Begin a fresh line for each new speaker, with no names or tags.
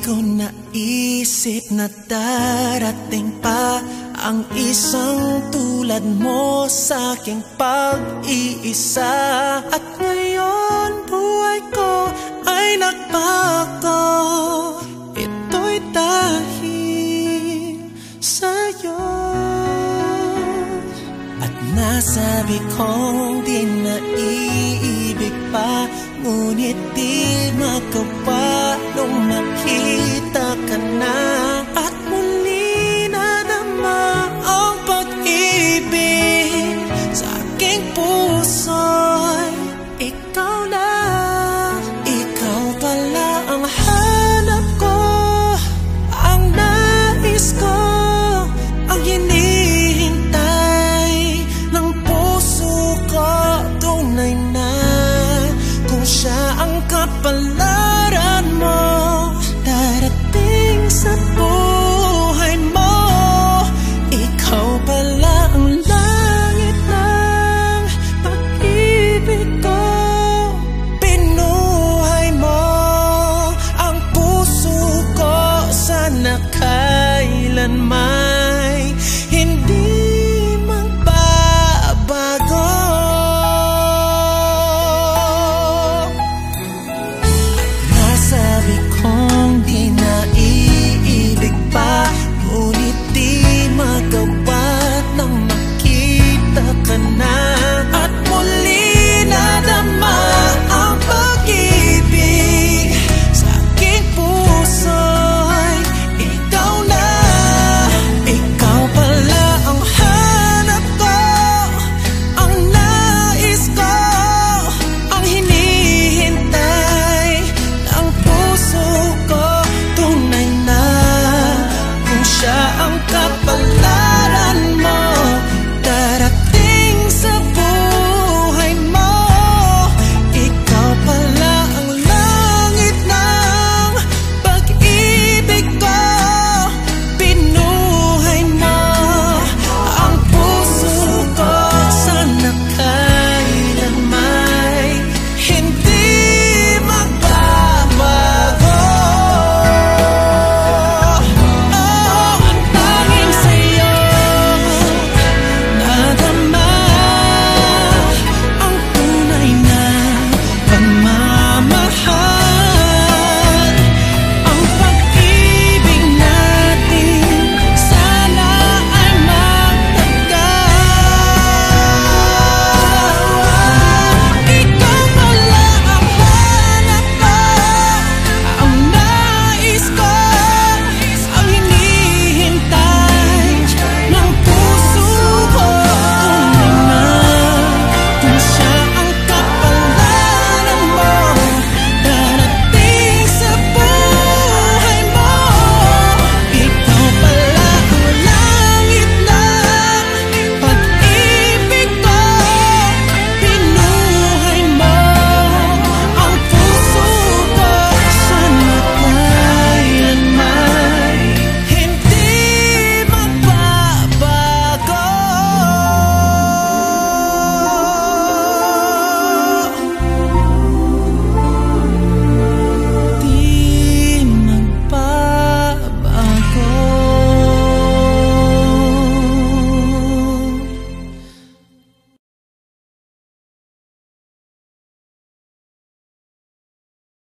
ko naisip na darating pa Ang isang tulad mo sa aking pag-iisa. At ngayon buhay ko ay nagbago. Ito'y dahil sa'yo. At nasabi kong di naiibig pa Ngunit di magawa people kailanman